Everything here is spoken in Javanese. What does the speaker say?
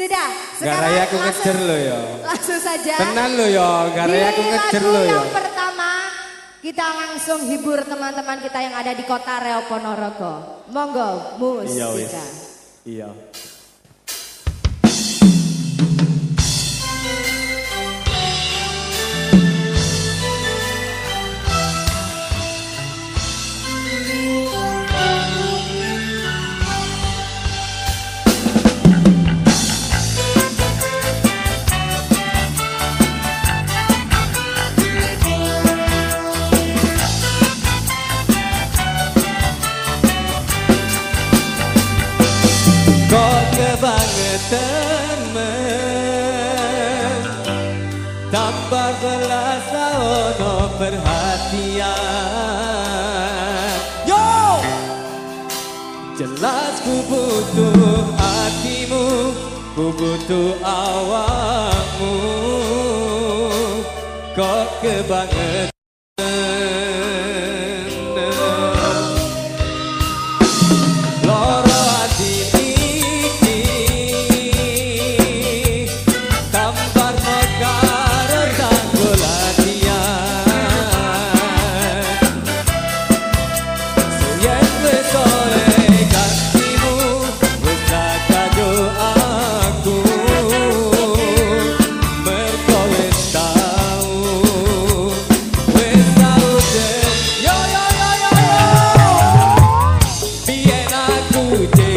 Ya, Garai aku ngejer lo ya. Langsung saja. Tenan lo ya, garai aku ngejer lo ya. Yang pertama, kita langsung hibur teman-teman kita yang ada di kota Reo Ponorogo. Monggo, musika. Iya wis. Iya. Tanpa gelasa ono perhatian Yo! Jelas ku butuh hatimu Ku butuh awakmu Kok kebangetan you.